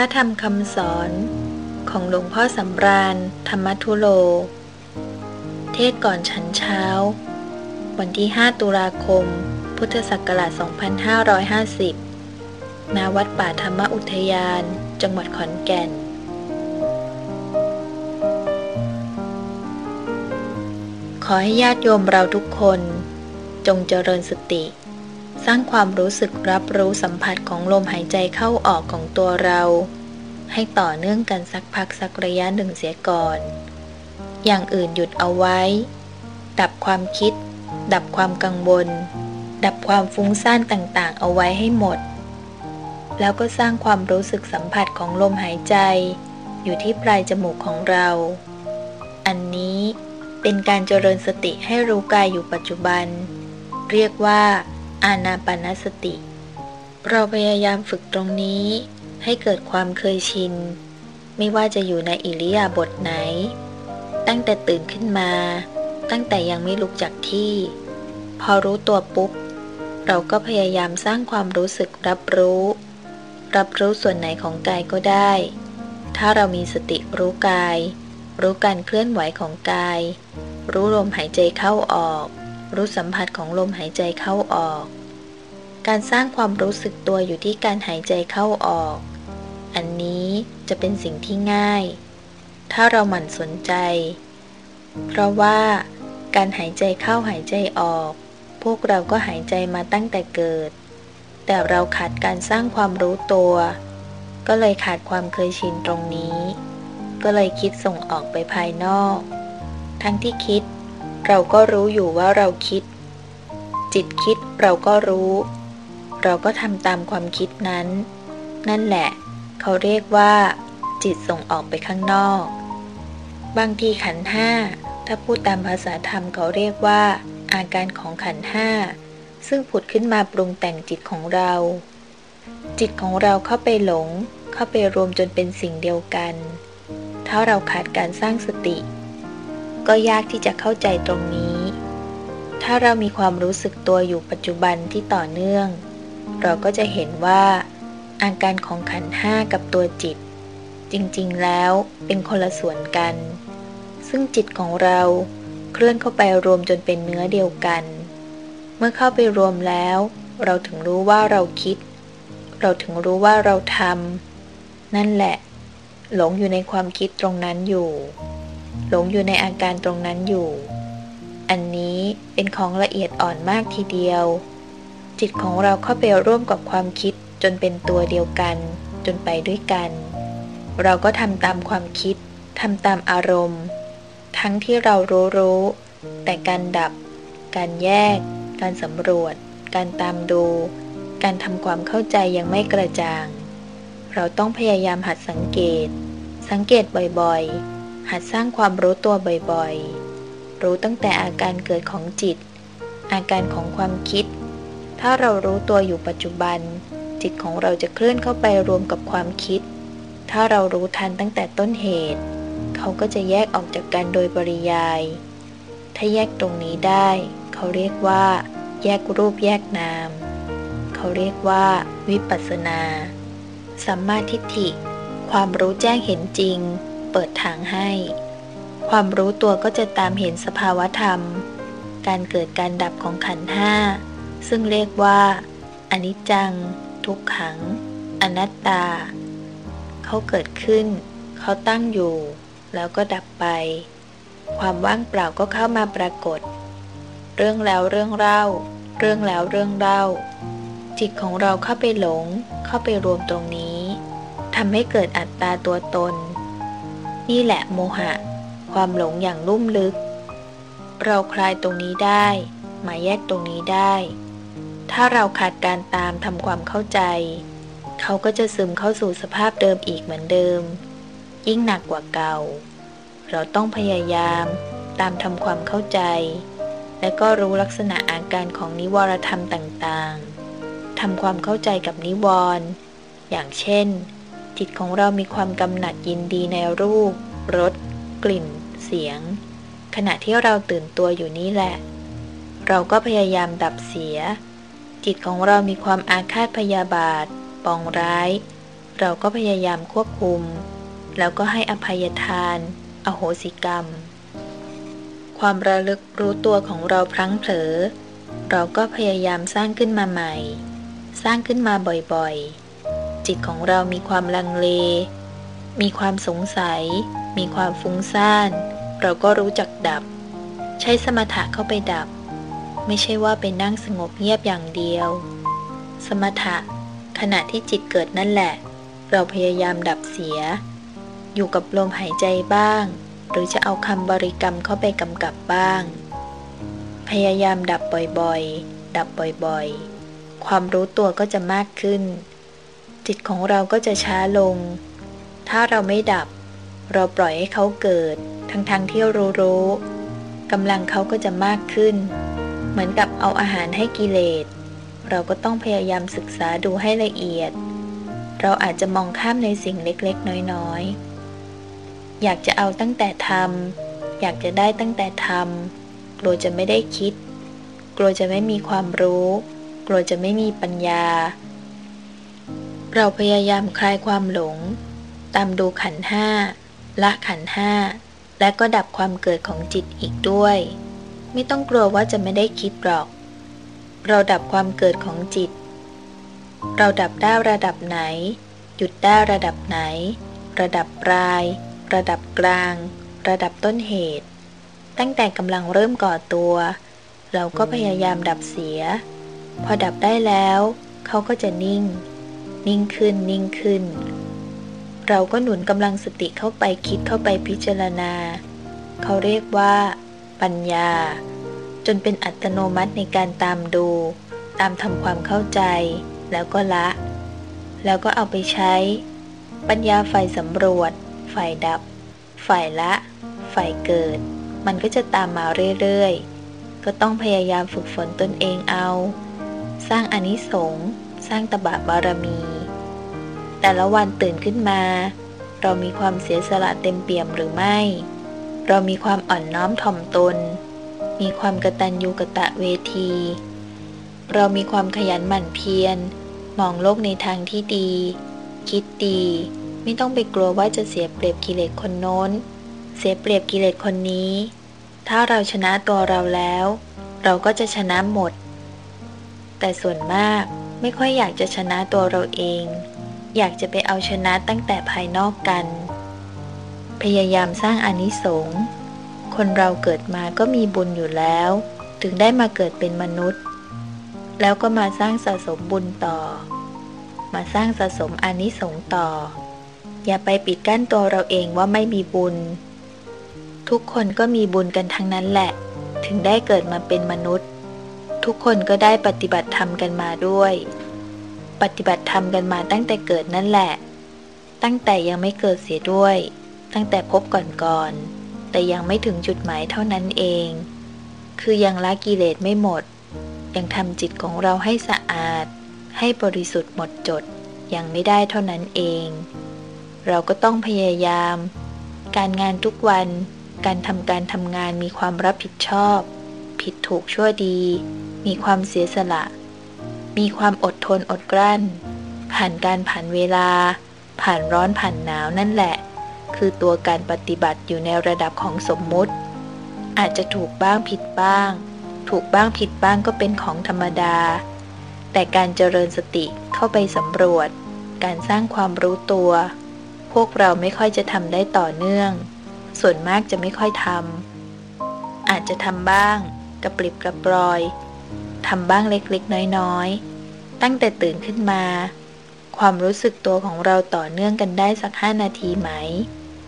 ระธรรมคำสอนของหลวงพ่อสำราญ ธรรมทุโล เทศก่อนฉันเช้า วันที่ 5 ตุลาคม พุทธศักราช 2550 ณ วัดป่าธรรมอุทยาน จังหวัดขอนแก่น ขอให้ญาติโยมเราทุกคนจงเจริญสติ สร้างความรู้สึกรับรู้สัมผัสของลมหายใจเข้าออกของตัวเรา ให้ต่อเนื่องกันสักพักสักระยะหนึ่งเสียก่อน อย่างอื่นหยุดเอาไว้ ดับความคิด ดับความกังวล ดับความฟุ้งซ่านต่างๆ เอาไว้ให้หมด แล้วก็สร้างความรู้สึกสัมผัสของลมหายใจ อยู่ที่ปลายจมูกของเรา อันนี้เป็นการเจริญสติให้รู้กายอยู่ปัจจุบัน เรียกว่า อานาปานสติ เราพยายามฝึกตรงนี้ให้เกิดความเคยชิน ไม่ว่าจะอยู่ในอิริยาบถไหน ตั้งแต่ตื่นขึ้นมา ตั้งแต่ยังไม่ลุกจากที่ พอรู้ตัวปุ๊บ เราก็พยายามสร้างความรู้สึกรับรู้ รับรู้ส่วนไหนของกายก็ได้ ถ้าเรามีสติรู้กาย รู้การเคลื่อนไหวของกาย รู้ลมหายใจเข้าออก รู้สัมผัสของลมหายใจเข้าออก การสร้างความรู้สึกตัวอยู่ที่การหายใจเข้าออก อันนี้จะเป็นสิ่งที่ง่าย ถ้าเราหมั่นสนใจ เพราะว่าการหายใจเข้าหายใจออก พวกเราก็หายใจมาตั้งแต่เกิด แต่เราขาดการสร้างความรู้ตัว ก็เลยขาดความเคยชินตรงนี้ ก็เลยคิดส่งออกไปภายนอก ทั้งที่คิด เราก็รู้อยู่ว่าเราคิด จิตคิดเราก็รู้ เราก็ทำตามความคิดนั้น นั่นแหละ เขาเรียกว่า จิตส่งออกไปข้างนอก บางทีขันห้าถ้าพูดตามภาษาธรรมเขาเรียกว่า อาการของขันห้าซึ่งผุดขึ้นมาปรุงแต่งจิตของเรา จิตของเราเข้าไปหลง เข้าไปรวมจนเป็นสิ่งเดียวกัน ถ้าเราขาดการสร้างสติ ก็ยากที่จะเข้าใจตรงนี้ ถ้าเรามีความรู้สึกตัวอยู่ปัจจุบันที่ต่อเนื่อง เราก็จะเห็นว่าอาการของขันห้ากับตัวจิต จริงๆแล้วเป็นคนละส่วนกัน ซึ่งจิตของเราเคลื่อนเข้าไปรวมจนเป็นเนื้อเดียวกัน เมื่อเข้าไปรวมแล้ว เราถึงรู้ว่าเราคิด เราถึงรู้ว่าเราทำนั่นแหละ หลงอยู่ในความคิดตรงนั้นอยู่ หลงอยู่ในอาการตรงนั้นอยู่ อันนี้เป็นของละเอียดอ่อนมากทีเดียว จิตของเราเข้าไปร่วมกับความคิดจนเป็นตัวเดียวกัน จนไปด้วยกัน เราก็ทำตามความคิดทำตามอารมณ์ ทั้งที่เรารู้รู้ แต่การดับ การแยก การสำรวจ การตามดู การทำความเข้าใจยังไม่กระจ่าง เราต้องพยายามหัดสังเกต สังเกตบ่อยๆ หัดสร้างความรู้ตัวบ่อยๆ รู้ตั้งแต่อาการเกิดของจิต อาการของความคิด ถ้าเรารู้ตัวอยู่ปัจจุบัน จิตของเราจะเคลื่อนเข้าไปรวมกับความคิด ถ้าเรารู้ทันตั้งแต่ต้นเหตุ เขาก็จะแยกออกจากกันโดยปริยาย ถ้าแยกตรงนี้ได้ เขาเรียกว่า แยกรูปแยกนาม เขาเรียกว่า วิปัสสนา สัมมาทิฏฐิ ความรู้แจ้งเห็นจริง เปิดทางให้ ความรู้ตัวก็จะตามเห็นสภาวธรรม การเกิดการดับของขันธ์ห้า ซึ่งเรียกว่าอนิจจัง ทุกขัง อนัตตา เขาเกิดขึ้น เขาตั้งอยู่ แล้วก็ดับไป ความว่างเปล่าก็เข้ามาปรากฏ เรื่องแล้วเรื่องเล่า เรื่องแล้วเรื่องเล่า จิตของเราเข้าไปหลง เข้าไปรวมตรงนี้ทำให้เกิดอัตตาตัวตน นี่แหละโมหะ ความหลงอย่างลุ่มลึก เราคลายตรงนี้ได้มาแยกตรงนี้ได้ ถ้าเราขาดการตามทำความเข้าใจ เขาก็จะซึมเข้าสู่สภาพเดิมอีกเหมือนเดิม ยิ่งหนักกว่าเก่า เราต้องพยายามตามทำความเข้าใจ และก็รู้ลักษณะอาการของนิวรธรรมต่างๆทำความเข้าใจกับนิวรณ์อย่างเช่น จิตของเรามีความกำหนัดยินดีในรูป รส กลิ่น เสียง ขณะที่เราตื่นตัวอยู่นี่แหละ เราก็พยายามดับเสีย จิตของเรามีความอาฆาตพยาบาท ปองร้าย เราก็พยายามควบคุม แล้วก็ให้อภัยทาน อโหสิกรรม ความระลึกรู้ตัวของเราพลั้งเผลอ เราก็พยายามสร้างขึ้นมาใหม่ สร้างขึ้นมาบ่อยๆ จิตของเรามีความลังเล มีความสงสัย มีความฟุ้งซ่าน เราก็รู้จักดับ ใช้สมถะเข้าไปดับ ไม่ใช่ว่าไปนั่งสงบเงียบอย่างเดียว สมถะ ขณะที่จิตเกิดนั่นแหละ เราพยายามดับเสีย อยู่กับลมหายใจบ้าง หรือจะเอาคำบริกรรมเข้าไปกำกับบ้าง พยายามดับบ่อยๆ ดับบ่อยๆ ความรู้ตัวก็จะมากขึ้น จิตของเราก็จะช้าลง ถ้าเราไม่ดับ เราปล่อยให้เขาเกิด ทั้งๆทที่รู้รู้กำลังเขาก็จะมากขึ้น เหมือนกับเอาอาหารให้กิเลส เราก็ต้องพยายามศึกษาดูให้ละเอียด เราอาจจะมองข้ามในสิ่งเล็กๆ น้อยๆ อยากจะเอาตั้งแต่ทำอยากจะได้ตั้งแต่ทำกลัวจะไม่ได้คิด กลัวจะไม่มีความรู้ กลัวจะไม่มีปัญญา เราพยายามคลายความหลง ตามดูขันห้าละขันห้า และก็ดับความเกิดของจิตอีกด้วย ไม่ต้องกลัวว่าจะไม่ได้คิดหรอก เราดับความเกิดของจิต เราดับได้ระดับไหน หยุดได้ระดับไหน ระดับปลาย ระดับกลาง ระดับต้นเหตุ ตั้งแต่กำลังเริ่มก่อตัว เราก็พยายามดับเสีย พอดับได้แล้ว เขาก็จะนิ่ง นิ่งขึ้นนิ่งขึ้น เราก็หนุนกำลังสติเข้าไปคิดเข้าไปพิจารณา เขาเรียกว่า ปัญญา จนเป็นอัตโนมัติในการตามดู ตามทำความเข้าใจ แล้วก็ละ แล้วก็เอาไปใช้ ปัญญาฝ่ายสำรวจ ฝ่ายดับ ฝ่ายละ ฝ่ายเกิด มันก็จะตามมาเรื่อยๆก็ต้องพยายามฝึกฝนตนเองเอา สร้างอนิสงส์ สร้างตบะบารมี แต่ละวันตื่นขึ้นมา เรามีความเสียสละเต็มเปี่ยมหรือไม่ เรามีความอ่อนน้อมถ่อมตน มีความกตัญญูกะตะเวที เรามีความขยันหมั่นเพียร มองโลกในทางที่ดี คิดดี ไม่ต้องไปกลัวว่าจะเสียเปรียบกิเลสคนโน้น เสียเปรียบกิเลสคนนี้ ถ้าเราชนะตัวเราแล้ว เราก็จะชนะหมด แต่ส่วนมาก ไม่ค่อยอยากจะชนะตัวเราเอง อยากจะไปเอาชนะตั้งแต่ภายนอกกัน พยายามสร้างอานิสงส์คนเราเกิดมาก็มีบุญอยู่แล้ว ถึงได้มาเกิดเป็นมนุษย์ แล้วก็มาสร้างสะสมบุญต่อ มาสร้างสะสมอานิสงส์ต่อ อย่าไปปิดกั้นตัวเราเองว่าไม่มีบุญ ทุกคนก็มีบุญกันทั้งนั้นแหละ ถึงได้เกิดมาเป็นมนุษย์ ทุกคนก็ได้ปฏิบัติธรรมกันมาด้วย ปฏิบัติธรรมกันมาตั้งแต่เกิดนั่นแหละ ตั้งแต่ยังไม่เกิดเสียด้วย ตั้งแต่พบก่อนๆแต่ยังไม่ถึงจุดหมายเท่านั้นเอง คือยังละกิเลสไม่หมด ยังทำจิตของเราให้สะอาด ให้บริสุทธิ์หมดจดยังไม่ได้เท่านั้นเอง เราก็ต้องพยายาม การงานทุกวัน การทำการทำงานมีความรับผิดชอบ ผิดถูกชั่วดี มีความเสียสละ มีความอดทนอดกลั้น ผ่านการผ่านเวลา ผ่านร้อนผ่านหนาวนั่นแหละ คือตัวการปฏิบัติอยู่ในระดับของสมมุติ อาจจะถูกบ้างผิดบ้าง ถูกบ้างผิดบ้างก็เป็นของธรรมดา แต่การเจริญสติเข้าไปสำรวจ การสร้างความรู้ตัว พวกเราไม่ค่อยจะทำได้ต่อเนื่อง ส่วนมากจะไม่ค่อยทำอาจจะทำบ้าง กระปริบกระปรอย ทำบ้างเล็กๆ น้อยๆ ตั้งแต่ตื่นขึ้นมา ความรู้สึกตัวของเราต่อเนื่องกันได้สักห้านาทีไหม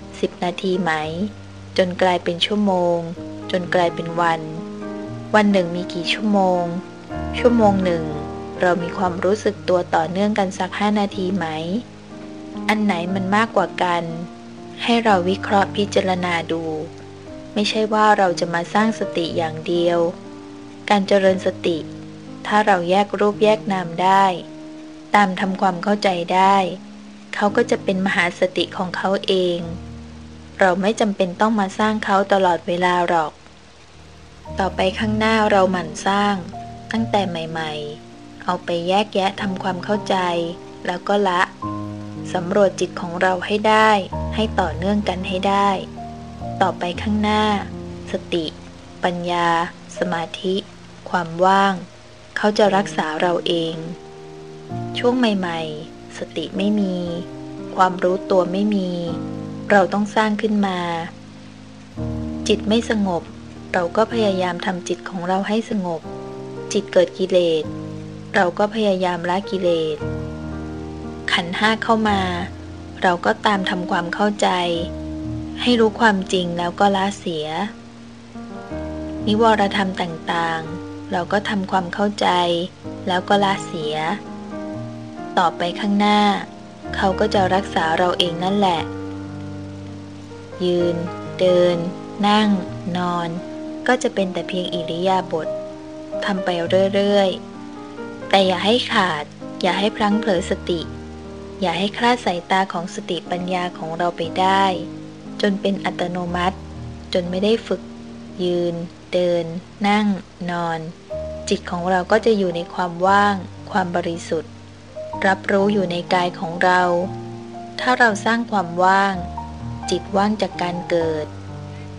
10นาทีไหม จนกลายเป็นชั่วโมง จนกลายเป็นวัน วันหนึ่งมีกี่ชั่วโมง ชั่วโมงหนึ่ง เรามีความรู้สึกตัวต่อเนื่องกันสักห้านาทีไหม อันไหนมันมากกว่ากัน ให้เราวิเคราะห์พิจารณาดู ไม่ใช่ว่าเราจะมาสร้างสติอย่างเดียว การเจริญสติ ถ้าเราแยกรูปแยกนามได้ ตามทำความเข้าใจได้ เขาก็จะเป็นมหาสติของเขาเอง เราไม่จำเป็นต้องมาสร้างเขาตลอดเวลาหรอก ต่อไปข้างหน้าเราหมั่นสร้าง ตั้งแต่ใหม่ ๆ เอาไปแยกแยะทำความเข้าใจ แล้วก็ละสำรวจจิตของเราให้ได้ ให้ต่อเนื่องกันให้ได้ ต่อไปข้างหน้า สติ ปัญญา สมาธิ ความว่าง เขาจะรักษาเราเอง ช่วงใหม่ ๆ สติไม่มี ความรู้ตัวไม่มี เราต้องสร้างขึ้นมา จิตไม่สงบ เราก็พยายามทำจิตของเราให้สงบ จิตเกิดกิเลส เราก็พยายามละกิเลส ขันห้าเข้ามา เราก็ตามทำความเข้าใจ ให้รู้ความจริงแล้วก็ละเสียนิวรธรรมต่าง ๆ เราก็ทำความเข้าใจ แล้วก็ละเสีย ต่อไปข้างหน้า เขาก็จะรักษาเราเองนั่นแหละ ยืน เดิน นั่ง นอน ก็จะเป็นแต่เพียงอิริยาบถทำไปเรื่อย ๆ แต่อย่าให้ขาด อย่าให้พลั้งเผลอสติ อย่าให้คลาดสายตาของสติปัญญาของเราไปได้ จนเป็นอัตโนมัติ จนไม่ได้ฝึก ยืน เดิน นั่ง นอน จิตของเราก็จะอยู่ในความว่าง ความบริสุทธิ์ รับรู้อยู่ในกายของเรา ถ้าเราสร้างความว่าง จิตว่างจากการเกิด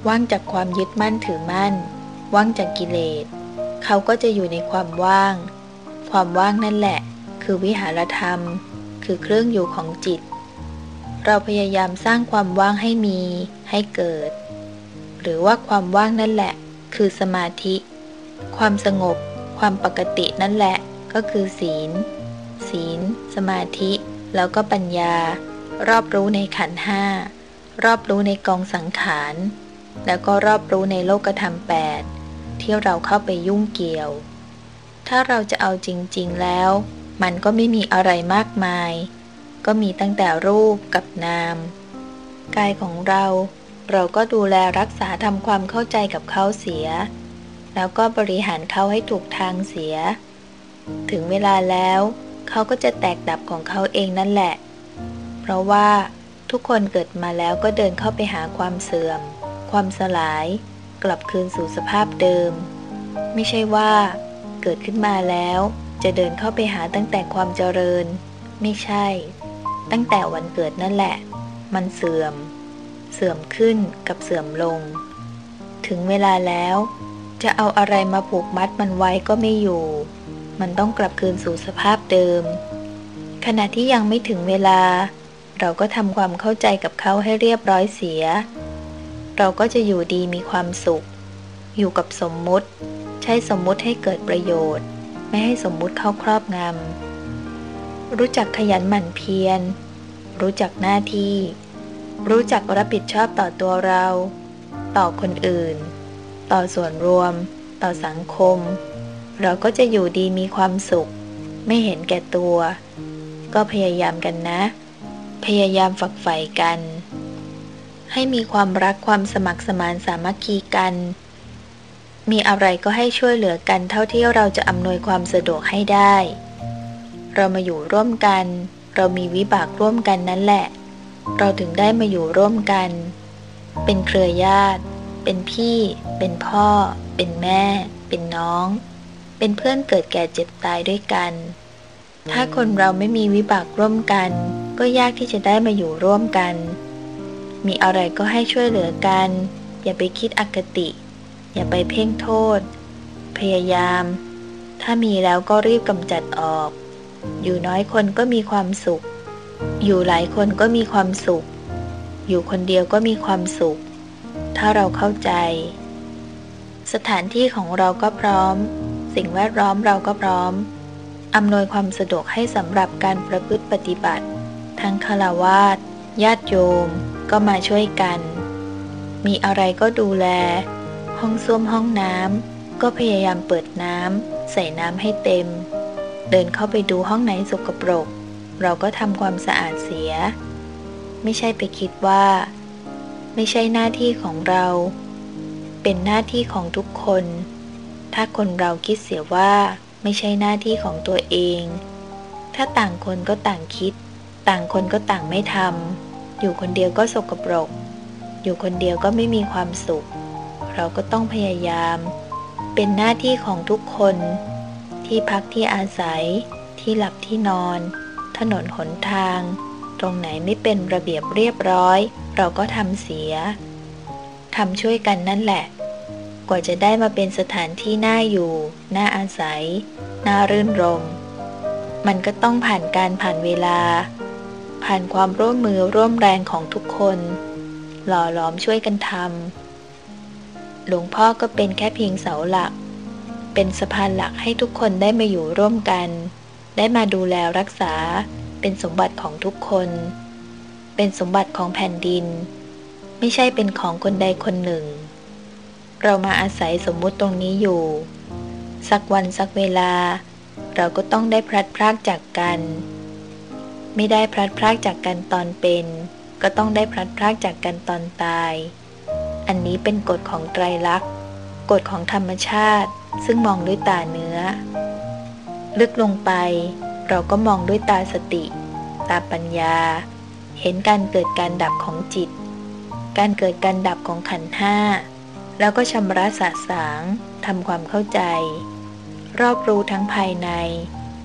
ว่างจากความยึดมั่นถือมั่น ว่างจากกิเลส เขาก็จะอยู่ในความว่าง ความว่างนั่นแหละ คือวิหารธรรม คือเครื่องอยู่ของจิต เราพยายามสร้างความว่างให้มี ให้เกิดหรือว่าความว่างนั่นแหละ คือสมาธิ ความสงบ ความปกตินั่นแหละ ก็คือศีล ศีล สมาธิ แล้วก็ปัญญา รอบรู้ในขันห้ารอบรู้ในกองสังขาร แล้วก็รอบรู้ในโลกธรรมแปดที่เราเข้าไปยุ่งเกี่ยว ถ้าเราจะเอาจริง ๆ แล้ว มันก็ไม่มีอะไรมากมาย ก็มีตั้งแต่รูปกับนาม กายของเรา เราก็ดูแลรักษาทำความเข้าใจกับเขาเสีย แล้วก็บริหารเขาให้ถูกทางเสีย ถึงเวลาแล้ว เขาก็จะแตกดับของเขาเองนั่นแหละ เพราะว่าทุกคนเกิดมาแล้วก็เดินเข้าไปหาความเสื่อม ความสลาย กลับคืนสู่สภาพเดิม ไม่ใช่ว่า เกิดขึ้นมาแล้ว จะเดินเข้าไปหาตั้งแต่ความเจริญ ไม่ใช่ ตั้งแต่วันเกิดนั่นแหละ มันเสื่อม เสื่อมขึ้นกับเสื่อมลง ถึงเวลาแล้ว จะเอาอะไรมาผูกมัดมันไว้ก็ไม่อยู่ มันต้องกลับคืนสู่สภาพเดิม ขณะที่ยังไม่ถึงเวลา เราก็ทำความเข้าใจกับเขาให้เรียบร้อยเสีย เราก็จะอยู่ดีมีความสุข อยู่กับสมมุติ ใช้สมมุติให้เกิดประโยชน์ ไม่ให้สมมุติเข้าครอบงำรู้จักขยันหมั่นเพียร รู้จักหน้าที่ รู้จักรับผิดชอบต่อตัวเรา ต่อคนอื่น ต่อส่วนรวม ต่อสังคม เราก็จะอยู่ดีมีความสุข ไม่เห็นแก่ตัว ก็พยายามกันนะ พยายามฝักใฝ่กัน ให้มีความรักความสมัครสมานสามัคคีกัน มีอะไรก็ให้ช่วยเหลือกันเท่าที่เราจะอำนวยความสะดวกให้ได้ เรามาอยู่ร่วมกัน เรามีวิบากร่วมกันนั่นแหละ เราถึงได้มาอยู่ร่วมกัน เป็นเครือญาติ เป็นพี่ เป็นพ่อ เป็นแม่ เป็นน้อง เป็นเพื่อนเกิดแก่เจ็บตายด้วยกัน ถ้าคนเราไม่มีวิบากร่วมกัน ก็ยากที่จะได้มาอยู่ร่วมกัน มีอะไรก็ให้ช่วยเหลือกัน อย่าไปคิดอคติ อย่าไปเพ่งโทษ พยายาม ถ้ามีแล้วก็รีบกำจัดออก อยู่น้อยคนก็มีความสุข อยู่หลายคนก็มีความสุข อยู่คนเดียวก็มีความสุข ถ้าเราเข้าใจ สถานที่ของเราก็พร้อม สิ่งแวดล้อมเราก็พร้อม อำนวยความสะดวกให้สำหรับการประพฤติปฏิบัติ ทั้งคารวาสญาติโยมก็มาช่วยกัน มีอะไรก็ดูแล ห้องส้วมห้องน้ำก็พยายามเปิดน้ำใส่น้ำให้เต็ม เดินเข้าไปดูห้องไหนสกปรก เราก็ทำความสะอาดเสีย ไม่ใช่ไปคิดว่า ไม่ใช่หน้าที่ของเรา เป็นหน้าที่ของทุกคน ถ้าคนเราคิดเสียว่าไม่ใช่หน้าที่ของตัวเอง ถ้าต่างคนก็ต่างคิด ต่างคนก็ต่างไม่ทำอยู่คนเดียวก็สกปรก อยู่คนเดียวก็ไม่มีความสุข เราก็ต้องพยายาม เป็นหน้าที่ของทุกคน ที่พักที่อาศัย ที่หลับที่นอน ถนนหนทาง ตรงไหนไม่เป็นระเบียบเรียบร้อย เราก็ทำเสียทำช่วยกันนั่นแหละ กว่าจะได้มาเป็นสถานที่น่าอยู่ น่าอาศัย น่ารื่นรม มันก็ต้องผ่านการผ่านเวลา ผ่านความร่วมมือร่วมแรงของทุกคน หล่อหลอมช่วยกันทำหลวงพ่อก็เป็นแค่เพียงเสาหลัก เป็นสะพานหลักให้ทุกคนได้มาอยู่ร่วมกัน ได้มาดูแลรักษาเป็นสมบัติของทุกคน เป็นสมบัติของแผ่นดิน ไม่ใช่เป็นของคนใดคนหนึ่ง เรามาอาศัยสมมุติตรงนี้อยู่ สักวันสักเวลา เราก็ต้องได้พลัดพรากจากกัน ไม่ได้พลัดพรากจากกันตอนเป็น ก็ต้องได้พลัดพรากจากกันตอนตาย อันนี้เป็นกฎของไตรลักษณ์กฎของธรรมชาติซึ่งมองด้วยตาเนื้อ ลึกลงไป เราก็มองด้วยตาสติ ตาปัญญา เห็นการเกิดการดับของจิต การเกิดการดับของขันธ์ห้า แล้วก็ชำระสะสางทำความเข้าใจ รอบรู้ทั้งภายใน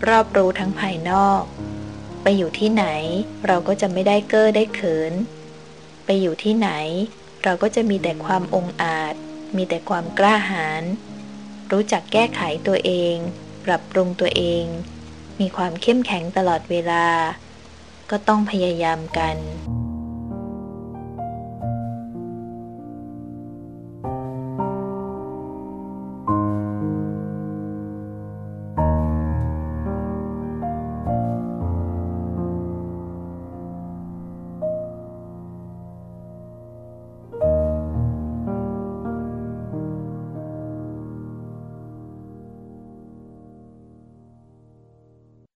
รอบรู้ทั้งภายนอก ไปอยู่ที่ไหน เราก็จะไม่ได้เก้อได้เขิน ไปอยู่ที่ไหน เราก็จะมีแต่ความองอาจ มีแต่ความกล้าหาญรู้จักแก้ไขตัวเอง ปรับปรุงตัวเอง มีความเข้มแข็งตลอดเวลา ก็ต้องพยายามกัน